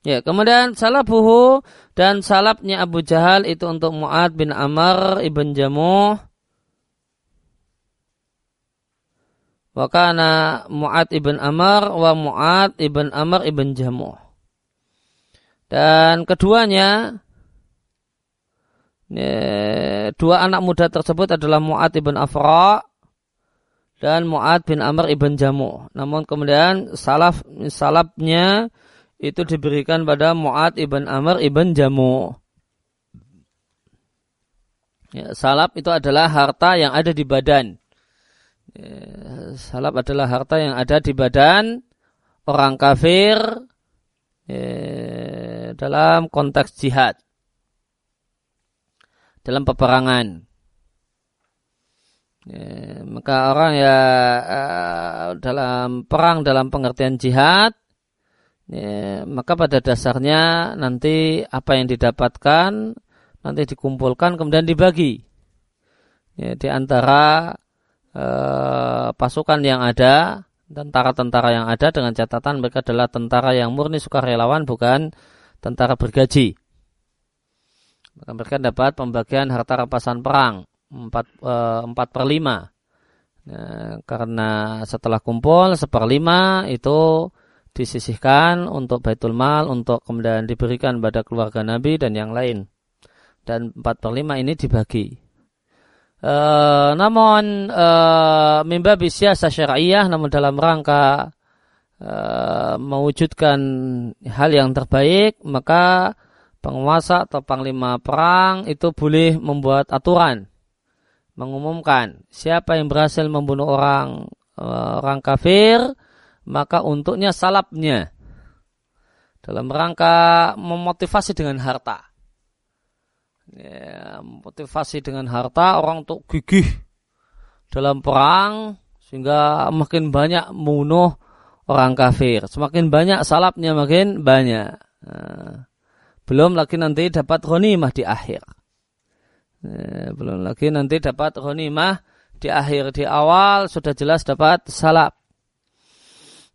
Ya, kemudian salabuhu dan salapnya Abu Jahal itu untuk Mu'ad bin Amr ibn Jamuh Wa kana Mu'ad ibn Amr wa Mu'ad ibn Amr ibn Jamuh. Dan keduanya dua anak muda tersebut adalah Mu'ad ibn Afra dan Mu'ad bin Amr ibn Jamuh. Namun kemudian salaf salafnya itu diberikan pada Mu'ad ibn Amr ibn Jamuh. Ya, salaf itu adalah harta yang ada di badan. Ya, salap adalah harta yang ada di badan orang kafir ya, dalam konteks jihad. Dalam peperangan. Ya, maka orang ya uh, dalam perang dalam pengertian jihad ya, maka pada dasarnya nanti apa yang didapatkan nanti dikumpulkan kemudian dibagi ya, di antara Eh, pasukan yang ada, tentara-tentara yang ada dengan catatan mereka adalah tentara yang murni sukarelawan bukan tentara bergaji. Maka mereka dapat pembagian harta rampasan perang 4, e, 4 per 5. Nah, karena setelah kumpul seperlima itu disisihkan untuk baitul mal untuk kemudian diberikan pada keluarga Nabi dan yang lain. Dan 4 per 5 ini dibagi. Uh, namun uh, mimba bisyasa syariah namun dalam rangka uh, mewujudkan hal yang terbaik maka penguasa atau panglima perang itu boleh membuat aturan mengumumkan siapa yang berhasil membunuh orang orang kafir maka untuknya salapnya dalam rangka memotivasi dengan harta ya, motivasi dengan harta orang untuk gigih dalam perang sehingga makin banyak membunuh orang kafir. Semakin banyak salapnya makin banyak. Nah, belum lagi nanti dapat ghanimah di akhir. Nah, belum lagi nanti dapat ghanimah di akhir. Di awal sudah jelas dapat salap.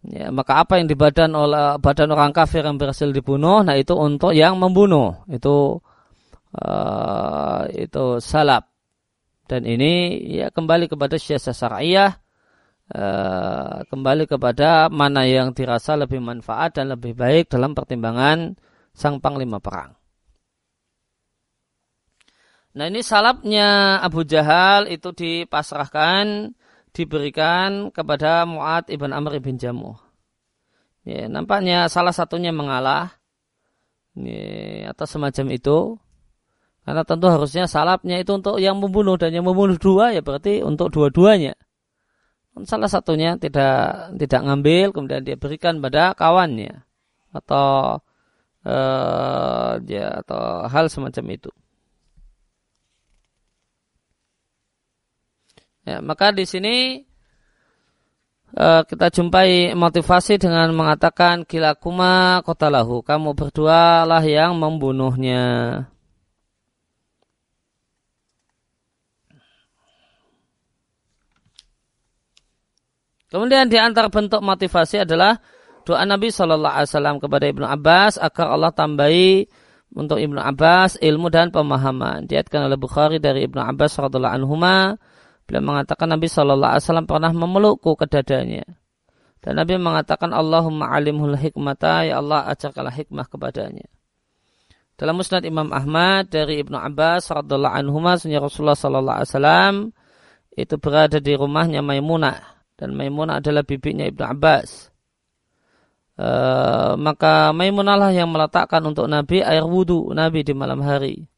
Ya, maka apa yang di badan oleh badan orang kafir yang berhasil dibunuh, nah itu untuk yang membunuh. Itu uh, itu salap dan ini ya kembali kepada syasa syariah uh, kembali kepada mana yang dirasa lebih manfaat dan lebih baik dalam pertimbangan sang panglima perang. Nah ini salapnya Abu Jahal itu dipasrahkan, diberikan kepada Mu'ad ibn Amr ibn Jamuh. Ya, nampaknya salah satunya mengalah ya, atau semacam itu. Karena tentu harusnya salapnya itu untuk yang membunuh dan yang membunuh dua ya berarti untuk dua-duanya. Salah satunya tidak tidak ngambil kemudian dia berikan pada kawannya atau uh, ya atau hal semacam itu. Ya, maka di sini uh, kita jumpai motivasi dengan mengatakan kilakuma kotalahu kamu berdua lah yang membunuhnya. Kemudian di antara bentuk motivasi adalah doa Nabi Shallallahu Alaihi Wasallam kepada Ibnu Abbas agar Allah tambahi untuk Ibnu Abbas ilmu dan pemahaman. Diatkan oleh Bukhari dari Ibnu Abbas radhiallahu anhuma beliau mengatakan Nabi Shallallahu alaihi wasallam pernah memelukku ke dadanya. Dan Nabi mengatakan Allahumma alimhul hikmata ya Allah ajarkanlah hikmah kepadanya. Dalam musnad Imam Ahmad dari Ibnu Abbas radhiallahu anhuma Rasulullah Shallallahu alaihi wasallam itu berada di rumahnya Maimunah dan Maimunah adalah bibinya Ibnu Abbas. Uh, maka Maimunah lah yang meletakkan untuk Nabi air wudhu Nabi di malam hari.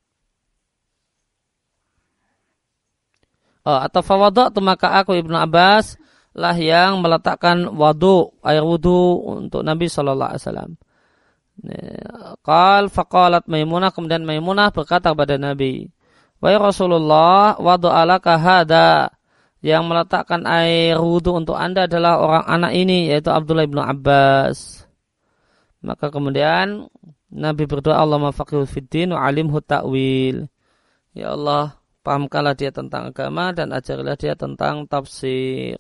Oh, atau fawadok maka aku Ibnu Abbas lah yang meletakkan wadu air wudhu untuk Nabi Shallallahu Alaihi Wasallam. Qal faqalat Maimunah kemudian Maimunah berkata kepada Nabi, "Wahai Rasulullah, wadu alaka hada." Yang meletakkan air wudhu untuk anda adalah orang anak ini yaitu Abdullah ibnu Abbas. Maka kemudian Nabi berdoa Allah mafaqihu fiddin wa alimhu ta'wil. Ya Allah, pahamkanlah dia tentang agama dan ajarilah dia tentang tafsir.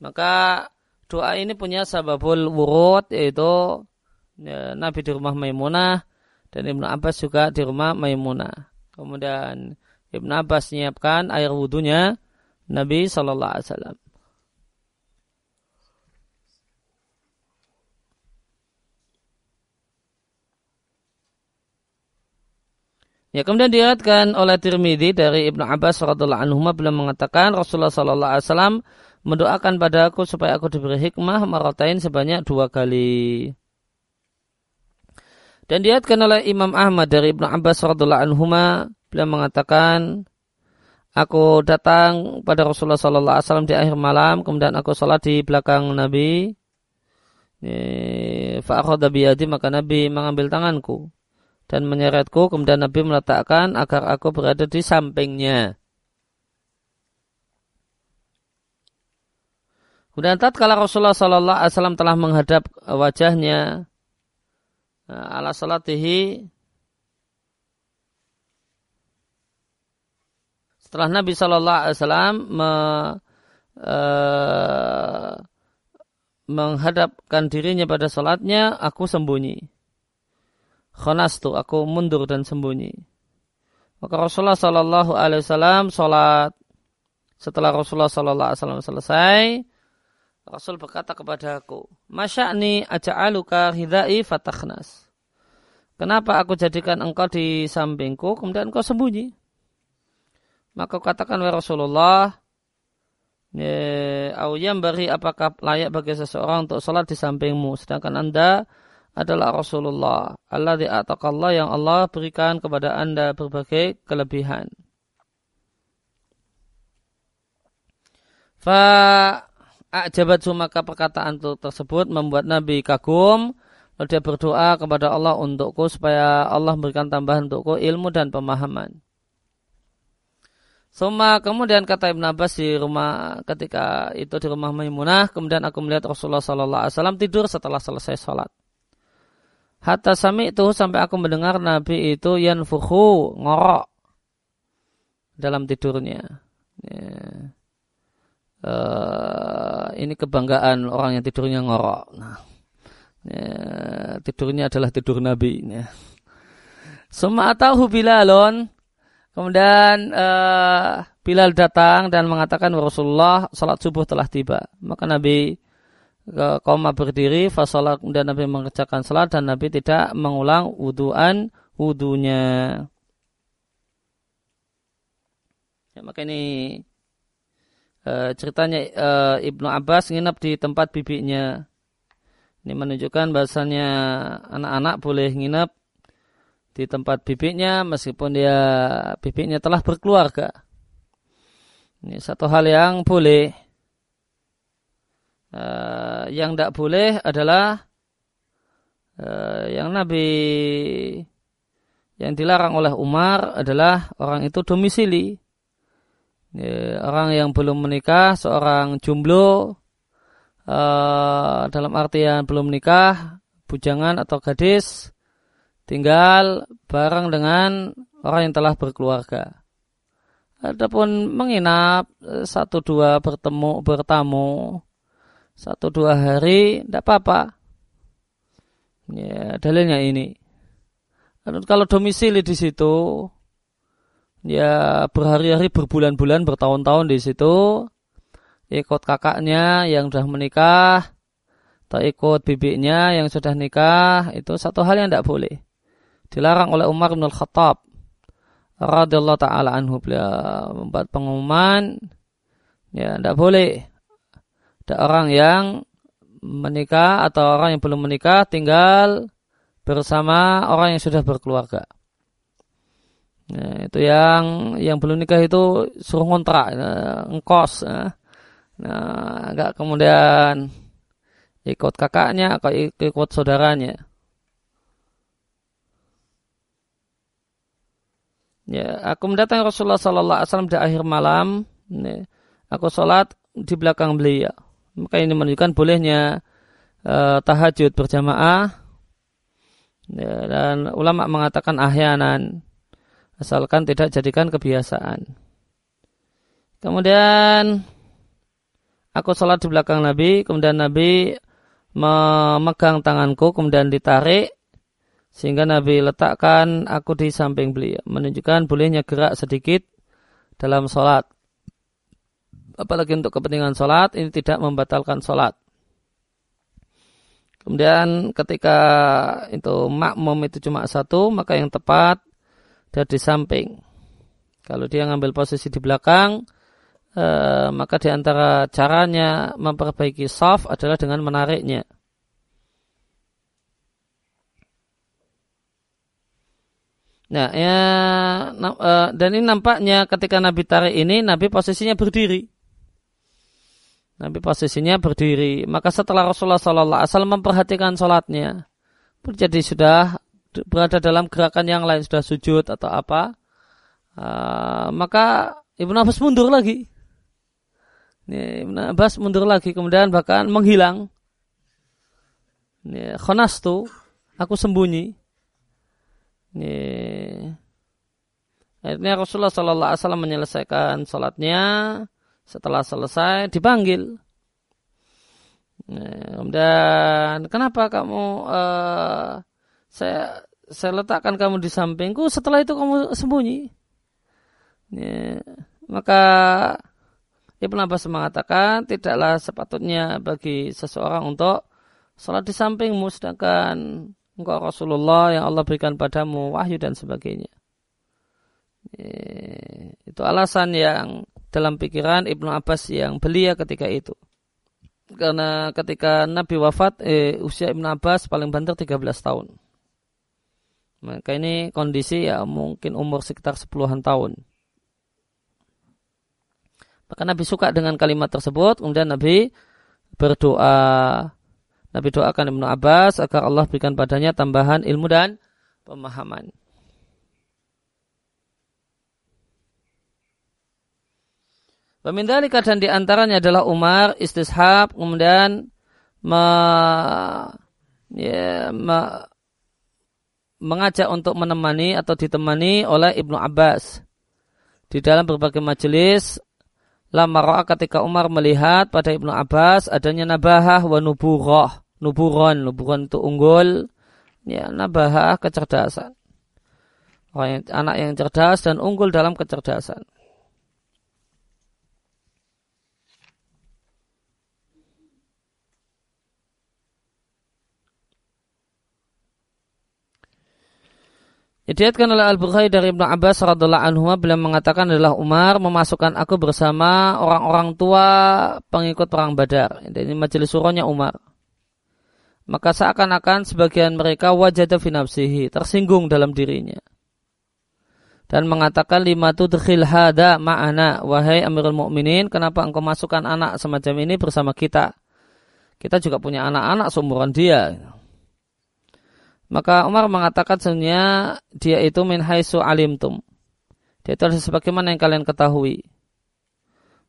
Maka doa ini punya sababul wurud yaitu ya, Nabi di rumah Maimunah dan Ibnu Abbas juga di rumah Maimunah. Kemudian Ibnu Abbas menyiapkan air wudhunya Nabi Shallallahu Alaihi Wasallam. Ya kemudian diriwayatkan oleh Tirmidzi dari Ibnu Abbas radhiallahu anhu beliau mengatakan Rasulullah sallallahu alaihi wasallam mendoakan padaku supaya aku diberi hikmah maratain sebanyak dua kali. Dan diriwayatkan oleh Imam Ahmad dari Ibnu Abbas radhiallahu anhu beliau mengatakan Aku datang pada Rasulullah Sallallahu Alaihi Wasallam di akhir malam, kemudian aku sholat di belakang Nabi. Fa'akhoda biyadi maka Nabi mengambil tanganku dan menyeretku, kemudian Nabi meletakkan agar aku berada di sampingnya. Kemudian tatkala Rasulullah Sallallahu Alaihi Wasallam telah menghadap wajahnya ala salatihi setelah Nabi Shallallahu Alaihi Wasallam me, uh, menghadapkan dirinya pada salatnya, aku sembunyi. Khonastu, aku mundur dan sembunyi. Maka Rasulullah Shallallahu Alaihi Wasallam salat setelah Rasulullah Shallallahu Alaihi Wasallam selesai, Rasul berkata kepada aku, Masya'ni aja'aluka hidai fatakhnas. Kenapa aku jadikan engkau di sampingku, kemudian engkau sembunyi? Maka katakan wahai Rasulullah, yang beri apakah layak bagi seseorang untuk sholat di sampingmu, sedangkan anda adalah Rasulullah. Allah di Allah yang Allah berikan kepada anda berbagai kelebihan. Fa ajabat maka perkataan tersebut membuat Nabi kagum lalu dia berdoa kepada Allah untukku supaya Allah memberikan tambahan untukku ilmu dan pemahaman. Suma kemudian kata Ibn Abbas di rumah ketika itu di rumah Maimunah, kemudian aku melihat Rasulullah Sallallahu Alaihi Wasallam tidur setelah selesai sholat. Hatta sami itu sampai aku mendengar Nabi itu yanfuhu ngorok dalam tidurnya. Ya. Uh, ini kebanggaan orang yang tidurnya ngorok. Nah, ya, tidurnya adalah tidur Nabi. Ya. Suma atahu bilalon Kemudian uh, Bilal datang dan mengatakan Rasulullah salat subuh telah tiba. Maka Nabi koma berdiri, fasolat kemudian Nabi mengerjakan salat dan Nabi tidak mengulang wuduan wudunya. Ya, maka ini uh, ceritanya uh, Ibnu Abbas nginap di tempat bibinya. Ini menunjukkan bahasanya anak-anak boleh nginap di tempat bibiknya meskipun dia bibiknya telah berkeluarga. Ini satu hal yang boleh. Uh, yang tidak boleh adalah uh, yang Nabi yang dilarang oleh Umar adalah orang itu domisili. Ini, orang yang belum menikah, seorang jomblo, uh, dalam artian belum menikah, bujangan atau gadis, tinggal bareng dengan orang yang telah berkeluarga. Adapun menginap satu dua bertemu bertamu satu dua hari tidak apa-apa. Ya, dalilnya ini. kalau domisili di situ, ya berhari-hari, berbulan-bulan, bertahun-tahun di situ, ikut kakaknya yang sudah menikah, atau ikut bibiknya yang sudah nikah, itu satu hal yang tidak boleh. Dilarang oleh Umar bin Al-Khattab radhiyallahu taala anhu beliau membuat pengumuman ya tidak boleh ada orang yang menikah atau orang yang belum menikah tinggal bersama orang yang sudah berkeluarga. Nah, itu yang yang belum nikah itu suruh ngontrak, nah, ngkos. Nah, nah, agak kemudian ikut kakaknya atau ikut saudaranya. Ya, aku mendatangi Rasulullah Sallallahu Alaihi Wasallam di akhir malam. Ya, aku sholat di belakang beliau. Maka ini menunjukkan bolehnya uh, tahajud berjamaah Ya, dan ulama mengatakan ahyanan asalkan tidak jadikan kebiasaan. Kemudian aku sholat di belakang Nabi, kemudian Nabi memegang tanganku, kemudian ditarik sehingga Nabi letakkan aku di samping beliau, menunjukkan bolehnya gerak sedikit dalam sholat. Apalagi untuk kepentingan sholat, ini tidak membatalkan sholat. Kemudian ketika itu makmum itu cuma satu, maka yang tepat dia di samping. Kalau dia ngambil posisi di belakang, eh, maka di antara caranya memperbaiki soft adalah dengan menariknya. Nah, ya, eh, dan ini nampaknya ketika Nabi tarik ini, Nabi posisinya berdiri. Nabi posisinya berdiri. Maka setelah Rasulullah Sallallahu Alaihi Wasallam memperhatikan sholatnya, jadi sudah berada dalam gerakan yang lain, sudah sujud atau apa, uh, maka Ibnu Abbas mundur lagi. Ini, Ibnu Abbas mundur lagi, kemudian bahkan menghilang. Ini, khonastu, aku sembunyi. Ini, akhirnya Rasulullah Sallallahu Alaihi Wasallam menyelesaikan sholatnya, setelah selesai dipanggil. Dan kenapa kamu uh, saya saya letakkan kamu di sampingku setelah itu kamu sembunyi. Ya, maka Ibn Abbas mengatakan tidaklah sepatutnya bagi seseorang untuk sholat di sampingmu sedangkan engkau Rasulullah yang Allah berikan padamu wahyu dan sebagainya. Ya, itu alasan yang dalam pikiran Ibnu Abbas yang belia ketika itu. Karena ketika Nabi wafat, eh, usia Ibnu Abbas paling banter 13 tahun. Maka ini kondisi ya mungkin umur sekitar 10-an tahun. Maka Nabi suka dengan kalimat tersebut, kemudian Nabi berdoa. Nabi doakan Ibnu Abbas agar Allah berikan padanya tambahan ilmu dan pemahaman. Pemindalika dan di antaranya adalah Umar istishab kemudian me, ya, me, mengajak untuk menemani atau ditemani oleh Ibnu Abbas. Di dalam berbagai majelis lama ketika Umar melihat pada Ibnu Abbas adanya nabahah wa nuburoh nuburon nuburon itu unggul ya nabahah kecerdasan. Orang yang, anak yang cerdas dan unggul dalam kecerdasan Dilihatkan oleh Al-Bukhari dari Ibnu Abbas radhiallahu anhu beliau mengatakan adalah Umar memasukkan aku bersama orang-orang tua pengikut perang Badar. Ini majelis suruhnya Umar. Maka seakan-akan sebagian mereka wajah fi nafsihi, tersinggung dalam dirinya. Dan mengatakan lima tudkhil hada ma'ana wahai Amirul Mukminin, kenapa engkau masukkan anak semacam ini bersama kita? Kita juga punya anak-anak seumuran dia. Maka Umar mengatakan sebenarnya dia itu min haisu alimtum. Dia itu sebagaimana yang kalian ketahui.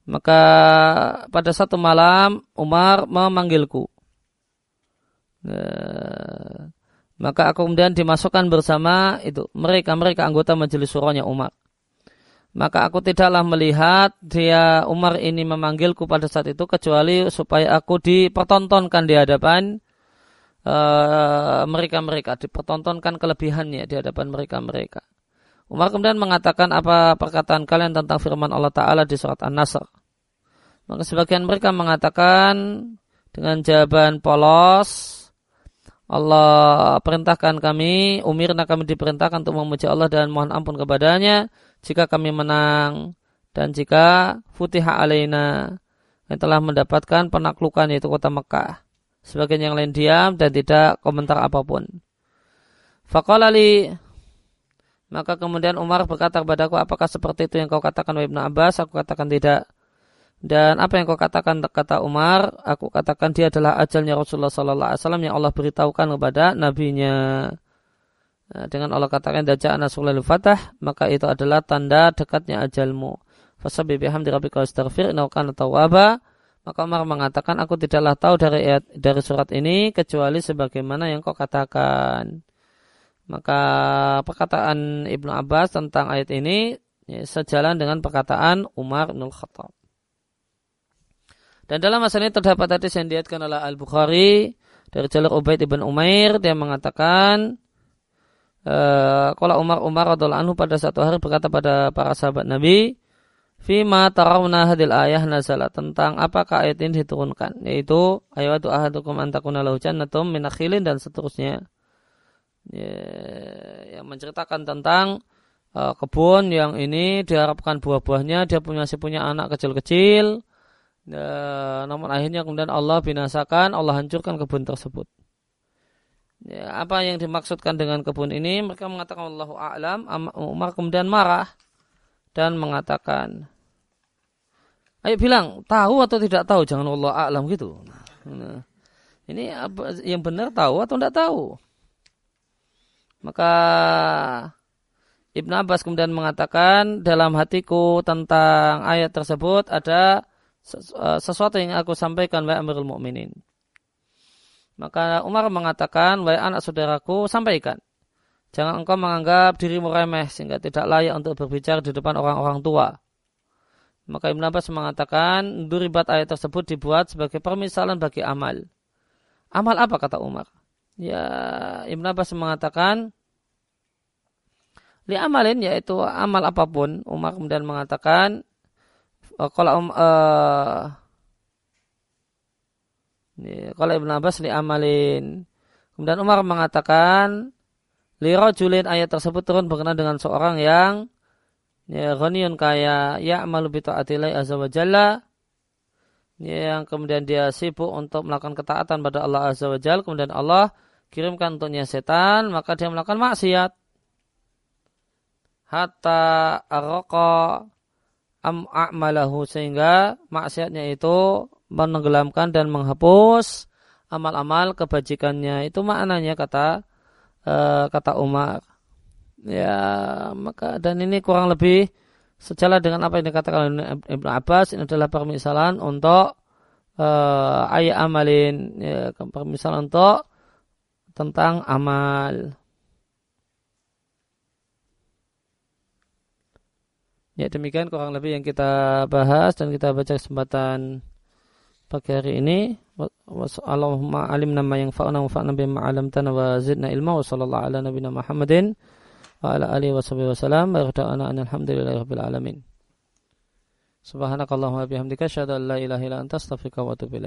Maka pada satu malam Umar memanggilku. Nah, maka aku kemudian dimasukkan bersama itu mereka mereka anggota majelis surahnya Umar. Maka aku tidaklah melihat dia Umar ini memanggilku pada saat itu kecuali supaya aku dipertontonkan di hadapan uh, mereka-mereka dipertontonkan kelebihannya di hadapan mereka-mereka. Umar kemudian mengatakan apa perkataan kalian tentang firman Allah Ta'ala di surat An-Nasr. Maka sebagian mereka mengatakan dengan jawaban polos, Allah perintahkan kami, umirna kami diperintahkan untuk memuji Allah dan mohon ampun kepadanya jika kami menang dan jika futiha alaina yang telah mendapatkan penaklukan yaitu kota Mekah. Sebagian yang lain diam dan tidak komentar apa pun. Fakalali maka kemudian Umar berkata kepadaku, apakah seperti itu yang kau katakan Ibnu Abbas? Aku katakan tidak. Dan apa yang kau katakan kata Umar? Aku katakan dia adalah ajalnya Rasulullah Sallallahu Alaihi Wasallam yang Allah beritahukan kepada nabinya. Nah, dengan Allah katakan daja nasrul fatah maka itu adalah tanda dekatnya ajalmu. Fasabi bihamdi rabbika wastaghfir innahu kana tawwaba. Maka Umar mengatakan aku tidaklah tahu dari dari surat ini kecuali sebagaimana yang kau katakan. Maka perkataan Ibnu Abbas tentang ayat ini ya, sejalan dengan perkataan Umar bin Khattab. Dan dalam masalah ini terdapat hadis yang diatkan oleh Al-Bukhari dari jalur Ubaid ibn Umair dia mengatakan uh, kalau Umar Umar radhiallahu anhu pada satu hari berkata pada para sahabat Nabi Fima tarawna hadil ayah nazala. Tentang apakah ayat ini diturunkan? Yaitu ayatu ahadukum antakuna lahu jannatum min dan seterusnya. Ya, yang menceritakan tentang uh, kebun yang ini diharapkan buah-buahnya dia punya si punya anak kecil-kecil. Ya, namun akhirnya kemudian Allah binasakan Allah hancurkan kebun tersebut. Ya, apa yang dimaksudkan dengan kebun ini? Mereka mengatakan Allah a'lam. Umar kemudian marah dan mengatakan ayo bilang tahu atau tidak tahu jangan Allah a'lam gitu nah, ini apa yang benar tahu atau tidak tahu maka Ibn Abbas kemudian mengatakan dalam hatiku tentang ayat tersebut ada eh, sesuatu yang aku sampaikan wahai Amirul Mukminin. Maka Umar mengatakan, wahai anak saudaraku, sampaikan. Jangan engkau menganggap dirimu remeh sehingga tidak layak untuk berbicara di depan orang-orang tua. Maka Ibn Abbas mengatakan, duribat ayat tersebut dibuat sebagai permisalan bagi amal. Amal apa kata Umar? Ya, Ibn Abbas mengatakan li amalin yaitu amal apa pun. Umar kemudian mengatakan uh, kalau um, kalau Ibn Abbas li amalin. Kemudian Umar mengatakan li rajulin ayat tersebut turun berkenaan dengan seorang yang ya ghaniyun kaya ya amalu bi ta'atilai azza wa jalla yang kemudian dia sibuk untuk melakukan ketaatan pada Allah azza wa jalla kemudian Allah kirimkan untuknya setan, maka dia melakukan maksiat. Hatta arqa am a'malahu sehingga maksiatnya itu menenggelamkan dan menghapus amal-amal kebajikannya. Itu maknanya kata uh, kata Umar. Ya, maka dan ini kurang lebih sejalan dengan apa yang dikatakan oleh Ibnu Abbas ini adalah permisalan untuk uh, ayat amalin ya, permisalan untuk tentang amal. Ya demikian kurang lebih yang kita bahas dan kita baca kesempatan pagi hari ini. Allahumma alim nama yang fa'na wa fa'na bima wa zidna ilma wa sallallahu ala Muhammadin wa ala alihi wa sahbihi wa salam wa irda'ana alhamdulillahi rabbil alamin. Subhanakallahumma bihamdika asyhadu la ilaha illa anta astaghfiruka wa atubu.